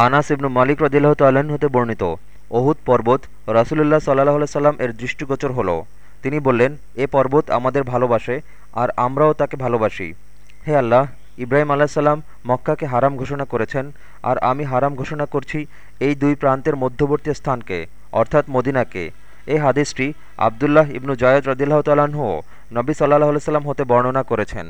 আনাস ইবনু মালিক রদিল্লাহ তাল্লাহ্ন হতে বর্ণিত অহুদ পর্বত রাসুলুল্লাহ সাল্লাহ সাল্লাম এর দৃষ্টিগোচর হল। তিনি বললেন, এ পর্বত আমাদের ভালোবাসে আর আমরাও তাকে ভালোবাসি। হে আল্লাহ, ইব্রাহিম আলাহিসাল্লাম মক্কাকে হারাম ঘোষণা করেছেন আর আমি হারাম ঘোষণা করছি এই দুই প্রান্তের মধ্যবর্তী স্থানকে, অর্থাৎ মদিনাকে। এই হাদিসটি আবদুল্লাহ ইবনু জয়দ রদিল্লাহ তাল্লাহ্ন নবী সাল্লাহ সাল্লাম হতে বর্ণনা করেছেন।